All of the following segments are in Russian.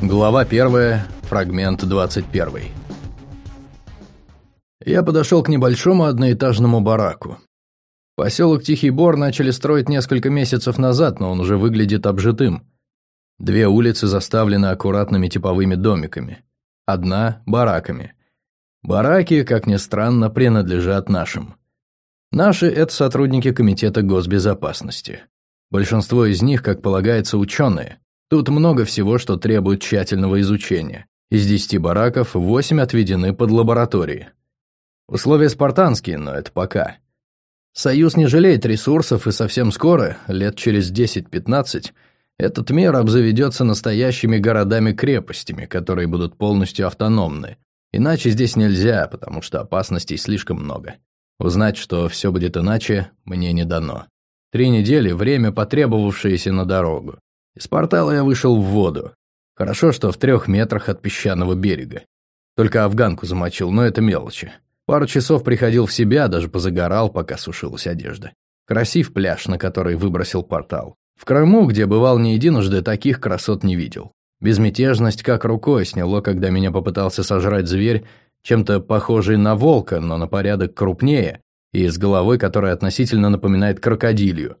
Глава 1, фрагмент 21. Я подошел к небольшому одноэтажному бараку. Поселок Тихий Бор начали строить несколько месяцев назад, но он уже выглядит обжитым. Две улицы заставлены аккуратными типовыми домиками. Одна – бараками. Бараки, как ни странно, принадлежат нашим. Наши – это сотрудники Комитета госбезопасности. Большинство из них, как полагается, ученые. Тут много всего, что требует тщательного изучения. Из десяти бараков восемь отведены под лаборатории. Условия спартанские, но это пока. Союз не жалеет ресурсов, и совсем скоро, лет через 10-15, этот мир обзаведется настоящими городами-крепостями, которые будут полностью автономны. Иначе здесь нельзя, потому что опасностей слишком много. Узнать, что все будет иначе, мне не дано. Три недели – время, потребовавшееся на дорогу. Из портала я вышел в воду. Хорошо, что в трех метрах от песчаного берега. Только афганку замочил, но это мелочи. Пару часов приходил в себя, даже позагорал, пока сушилась одежда. Красив пляж, на который выбросил портал. В Крыму, где бывал не единожды, таких красот не видел. Безмятежность как рукой сняло, когда меня попытался сожрать зверь, чем-то похожий на волка, но на порядок крупнее, и с головой, которая относительно напоминает крокодилью.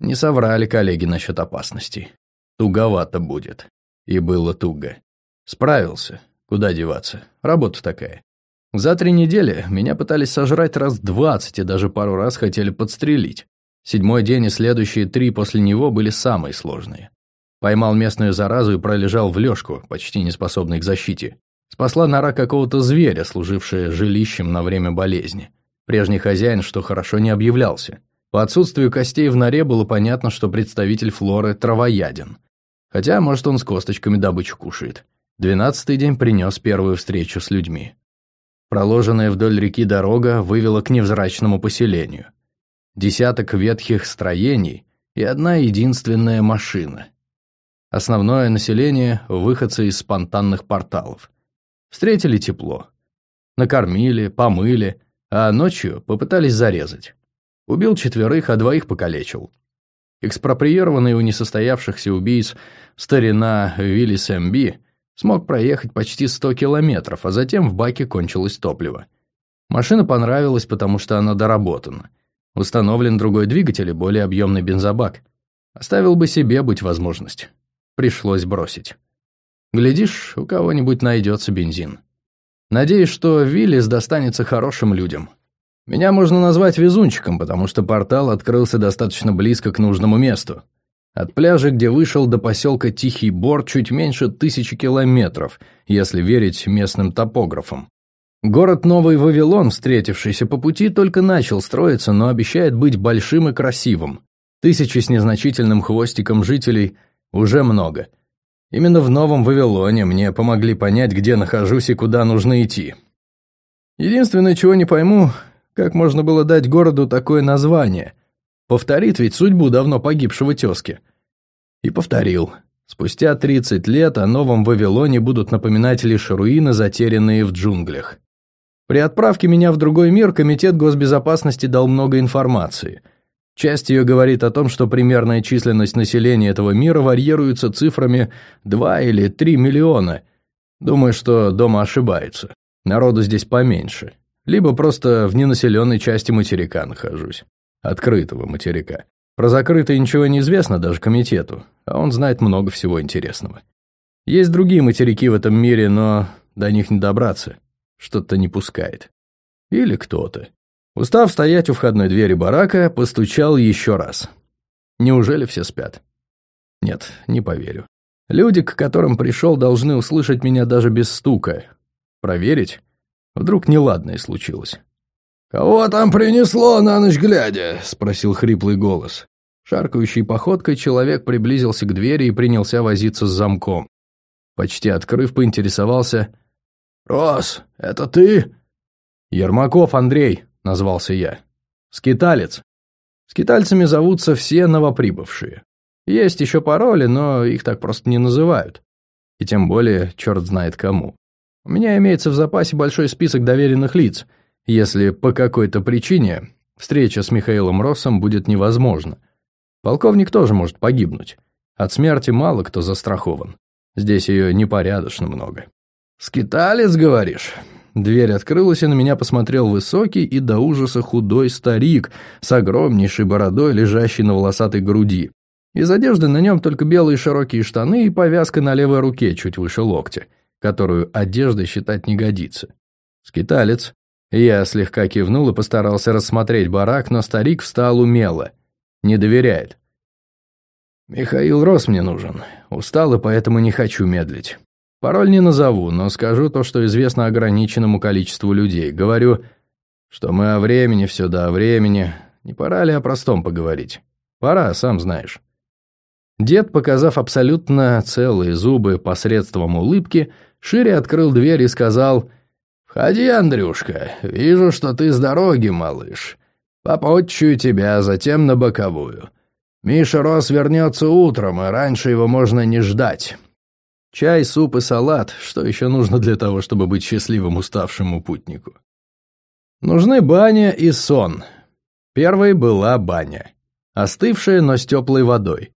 Не соврали коллеги насчет опасностей. Туговато будет. И было туго. Справился. Куда деваться? Работа такая. За три недели меня пытались сожрать раз двадцать и даже пару раз хотели подстрелить. Седьмой день и следующие три после него были самые сложные. Поймал местную заразу и пролежал в лёжку, почти неспособный к защите. Спасла нора какого-то зверя, служившая жилищем на время болезни. Прежний хозяин, что хорошо не объявлялся. По отсутствию костей в норе было понятно, что представитель флоры травояден. Хотя, может, он с косточками добычу кушает. Двенадцатый день принес первую встречу с людьми. Проложенная вдоль реки дорога вывела к невзрачному поселению. Десяток ветхих строений и одна единственная машина. Основное население – выходцы из спонтанных порталов. Встретили тепло. Накормили, помыли, а ночью попытались зарезать. Убил четверых, а двоих покалечил. Экспроприированный у несостоявшихся убийц старина Виллис М.Би. смог проехать почти 100 километров, а затем в баке кончилось топливо. Машина понравилась, потому что она доработана. Установлен другой двигатель и более объемный бензобак. Оставил бы себе, быть возможность. Пришлось бросить. Глядишь, у кого-нибудь найдется бензин. Надеюсь, что Виллис достанется хорошим людям. Меня можно назвать везунчиком, потому что портал открылся достаточно близко к нужному месту. От пляжа, где вышел, до поселка Тихий Бор чуть меньше тысячи километров, если верить местным топографам. Город Новый Вавилон, встретившийся по пути, только начал строиться, но обещает быть большим и красивым. Тысячи с незначительным хвостиком жителей уже много. Именно в Новом Вавилоне мне помогли понять, где нахожусь и куда нужно идти. Единственное, чего не пойму, как можно было дать городу такое название? Повторит ведь судьбу давно погибшего тезки. И повторил. Спустя 30 лет о Новом Вавилоне будут напоминать лишь руины, затерянные в джунглях. При отправке меня в другой мир Комитет госбезопасности дал много информации. Часть ее говорит о том, что примерная численность населения этого мира варьируется цифрами 2 или 3 миллиона. Думаю, что дома ошибаются. Народу здесь поменьше. Либо просто в ненаселенной части материка нахожусь. Открытого материка. Про закрытый ничего не известно даже комитету, а он знает много всего интересного. Есть другие материки в этом мире, но до них не добраться. Что-то не пускает. Или кто-то. Устав стоять у входной двери барака, постучал еще раз. Неужели все спят? Нет, не поверю. Люди, к которым пришел, должны услышать меня даже без стука. Проверить? Вдруг неладное случилось. «Кого там принесло на ночь глядя?» — спросил хриплый голос. Шаркающей походкой человек приблизился к двери и принялся возиться с замком. Почти открыв, поинтересовался. «Рос, это ты?» «Ермаков Андрей», — назвался я. «Скиталец». Скитальцами зовутся все новоприбывшие. Есть еще пароли, но их так просто не называют. И тем более, черт знает кому. У меня имеется в запасе большой список доверенных лиц, если по какой-то причине встреча с Михаилом Россом будет невозможна. Полковник тоже может погибнуть. От смерти мало кто застрахован. Здесь ее непорядочно много. «Скиталец, говоришь?» Дверь открылась, и на меня посмотрел высокий и до ужаса худой старик с огромнейшей бородой, лежащей на волосатой груди. Из одежды на нем только белые широкие штаны и повязка на левой руке чуть выше локтя, которую одеждой считать не годится. Скиталец. Я слегка кивнул и постарался рассмотреть барак, но старик встал умело. Не доверяет. «Михаил Рос мне нужен. Устал и поэтому не хочу медлить. Пароль не назову, но скажу то, что известно ограниченному количеству людей. Говорю, что мы о времени, все да о времени. Не пора ли о простом поговорить? Пора, сам знаешь». Дед, показав абсолютно целые зубы посредством улыбки, шире открыл дверь и сказал «Входи, Андрюшка, вижу, что ты с дороги, малыш. Попотчую тебя, затем на боковую. Миша Рос вернется утром, и раньше его можно не ждать. Чай, суп и салат, что еще нужно для того, чтобы быть счастливым уставшему путнику? Нужны баня и сон. Первой была баня. Остывшая, но с теплой водой.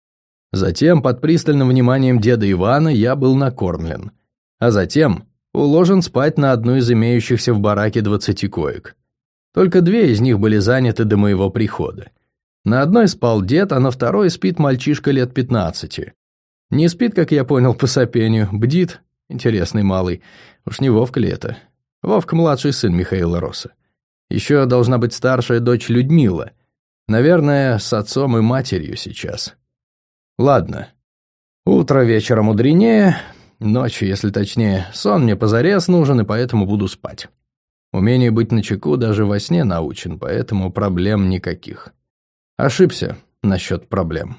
Затем, под пристальным вниманием деда Ивана, я был накормлен. А затем уложен спать на одну из имеющихся в бараке двадцати коек. Только две из них были заняты до моего прихода. На одной спал дед, а на второй спит мальчишка лет пятнадцати. Не спит, как я понял, по сопению, бдит, интересный малый. Уж не Вовка ли это? Вовка – младший сын Михаила Росса. Еще должна быть старшая дочь Людмила. Наверное, с отцом и матерью сейчас. Ладно. Утро вечера мудренее, ночью, если точнее. Сон мне позарез нужен, и поэтому буду спать. Умение быть начеку даже во сне научен, поэтому проблем никаких. Ошибся насчет проблем.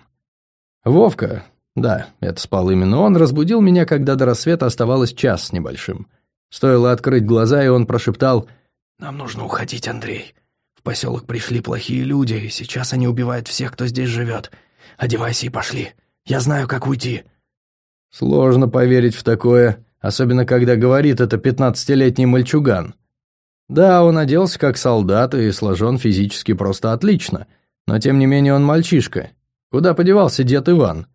Вовка, да, это спал именно он, разбудил меня, когда до рассвета оставалось час с небольшим. Стоило открыть глаза, и он прошептал «Нам нужно уходить, Андрей. В поселок пришли плохие люди, и сейчас они убивают всех, кто здесь живет. Одевайся и пошли. Я знаю, как уйти». Сложно поверить в такое, особенно когда говорит это пятнадцатилетний мальчуган. Да, он оделся как солдат и сложен физически просто отлично, но тем не менее он мальчишка. Куда подевался дед Иван?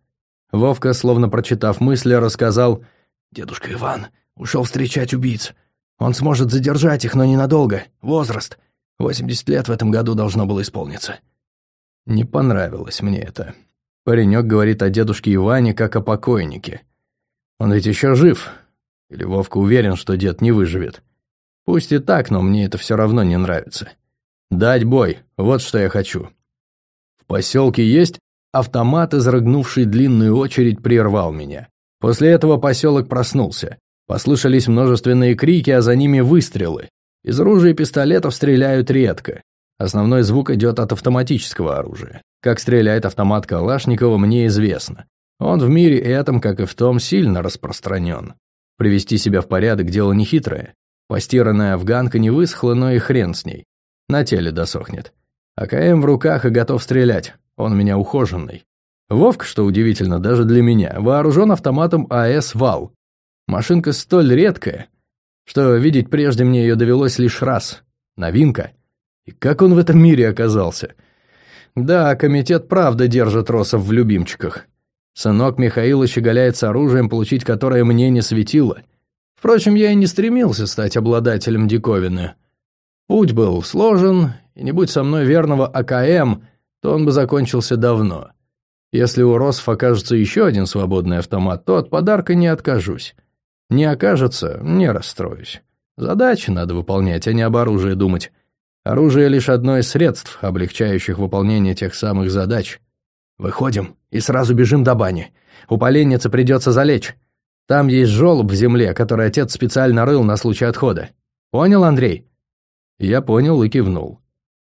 Вовка, словно прочитав мысли, рассказал «Дедушка Иван ушел встречать убийц. Он сможет задержать их, но ненадолго. Возраст. 80 лет в этом году должно было исполниться». Не понравилось мне это. Паренек говорит о дедушке Иване как о покойнике. Он ведь еще жив. Или Вовка уверен, что дед не выживет. Пусть и так, но мне это все равно не нравится. Дать бой, вот что я хочу. В поселке есть автомат, изрыгнувший длинную очередь, прервал меня. После этого поселок проснулся. Послышались множественные крики, а за ними выстрелы. Из ружей и пистолетов стреляют редко. Основной звук идет от автоматического оружия. Как стреляет автомат Калашникова, мне известно. Он в мире этом, как и в том, сильно распространен. Привести себя в порядок – дело нехитрое. Постиранная афганка не высохла, но и хрен с ней. На теле досохнет. АКМ в руках и готов стрелять. Он меня ухоженный. Вовка, что удивительно, даже для меня, вооружен автоматом АС «Вал». Машинка столь редкая, что видеть прежде мне ее довелось лишь раз. Новинка. И как он в этом мире оказался? Да, комитет правда держит Росов в любимчиках. Сынок Михаила щеголяет с оружием, получить которое мне не светило. Впрочем, я и не стремился стать обладателем диковины. Путь был сложен, и не будь со мной верного АКМ, то он бы закончился давно. Если у Росов окажется еще один свободный автомат, то от подарка не откажусь. Не окажется, не расстроюсь. Задачи надо выполнять, а не об оружии думать. Оружие — лишь одно из средств, облегчающих выполнение тех самых задач. Выходим и сразу бежим до бани. У поленницы придется залечь. Там есть желоб в земле, который отец специально рыл на случай отхода. Понял, Андрей?» Я понял и кивнул.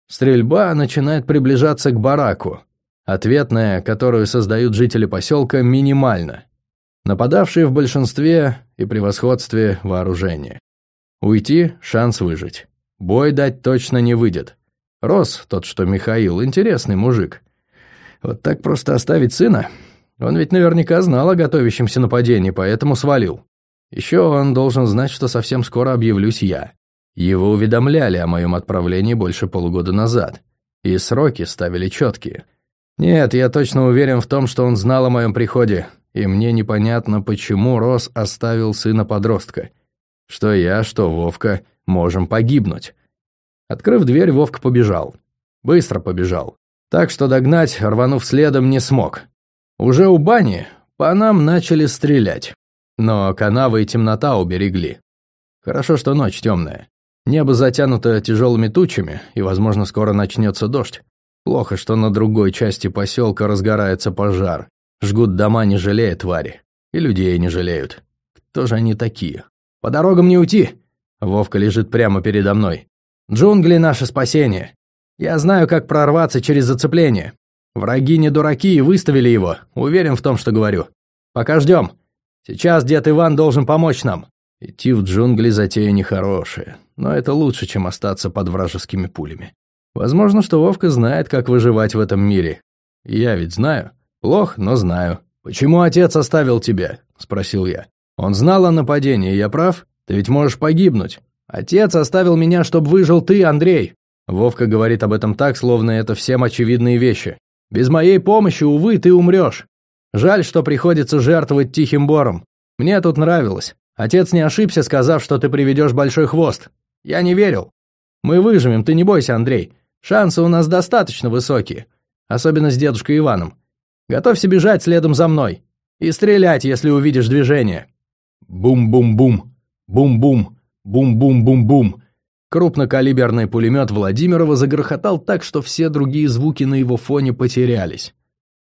Стрельба начинает приближаться к бараку. Ответная, которую создают жители поселка, минимальна. Нападавшие в большинстве и превосходстве вооружения. Уйти – шанс выжить. Бой дать точно не выйдет. Рос, тот, что Михаил, интересный мужик. Вот так просто оставить сына? Он ведь наверняка знал о готовящемся нападении, поэтому свалил. Еще он должен знать, что совсем скоро объявлюсь я. Его уведомляли о моем отправлении больше полугода назад. И сроки ставили четкие. Нет, я точно уверен в том, что он знал о моем приходе и мне непонятно, почему Рос оставил сына-подростка. Что я, что Вовка можем погибнуть. Открыв дверь, Вовка побежал. Быстро побежал. Так что догнать, рванув следом, не смог. Уже у бани по нам начали стрелять. Но канавы и темнота уберегли. Хорошо, что ночь темная. Небо затянуто тяжелыми тучами, и, возможно, скоро начнется дождь. Плохо, что на другой части поселка разгорается пожар. Жгут дома, не жалея твари. И людей не жалеют. Кто же они такие? По дорогам не уйти. Вовка лежит прямо передо мной. Джунгли — наше спасение. Я знаю, как прорваться через зацепление. Враги не дураки и выставили его. Уверен в том, что говорю. Пока ждем. Сейчас дед Иван должен помочь нам. Идти в джунгли затея нехорошая, но это лучше, чем остаться под вражескими пулями. Возможно, что Вовка знает, как выживать в этом мире. Я ведь знаю. Плохо, но знаю. «Почему отец оставил тебя?» – спросил я. «Он знал о нападении, я прав? Ты ведь можешь погибнуть. Отец оставил меня, чтобы выжил ты, Андрей». Вовка говорит об этом так, словно это всем очевидные вещи. «Без моей помощи, увы, ты умрешь. Жаль, что приходится жертвовать тихим бором. Мне тут нравилось. Отец не ошибся, сказав, что ты приведешь большой хвост. Я не верил. Мы выживем, ты не бойся, Андрей. Шансы у нас достаточно высокие. Особенно с дедушкой Иваном. Готовься бежать следом за мной. И стрелять, если увидишь движение. Бум-бум-бум. Бум-бум. Бум-бум-бум-бум. Крупнокалиберный пулемет Владимирова загрохотал так, что все другие звуки на его фоне потерялись.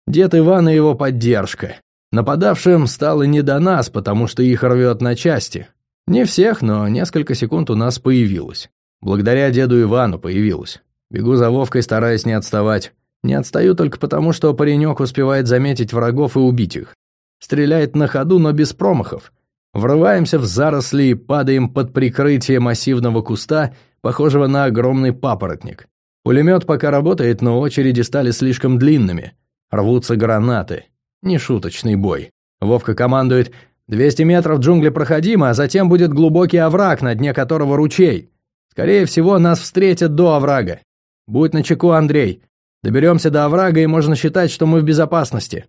Дед Иван и его поддержка. Нападавшим стало не до нас, потому что их рвет на части. Не всех, но несколько секунд у нас появилось. Благодаря деду Ивану появилось. Бегу за Вовкой, стараясь не отставать. Не отстаю только потому, что паренек успевает заметить врагов и убить их. Стреляет на ходу, но без промахов. Врываемся в заросли и падаем под прикрытие массивного куста, похожего на огромный папоротник. Пулемет пока работает, но очереди стали слишком длинными. Рвутся гранаты. Нешуточный бой. Вовка командует «200 метров джунгли проходимо, а затем будет глубокий овраг, на дне которого ручей. Скорее всего, нас встретят до оврага. Будь начеку, Андрей. Доберемся до оврага, и можно считать, что мы в безопасности.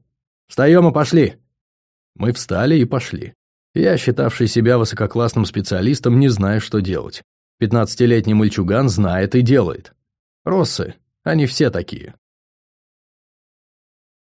Встаем и пошли». Мы встали и пошли. Я, считавший себя высококлассным специалистом, не знаю, что делать. Пятнадцатилетний мальчуган знает и делает. Россы, они все такие.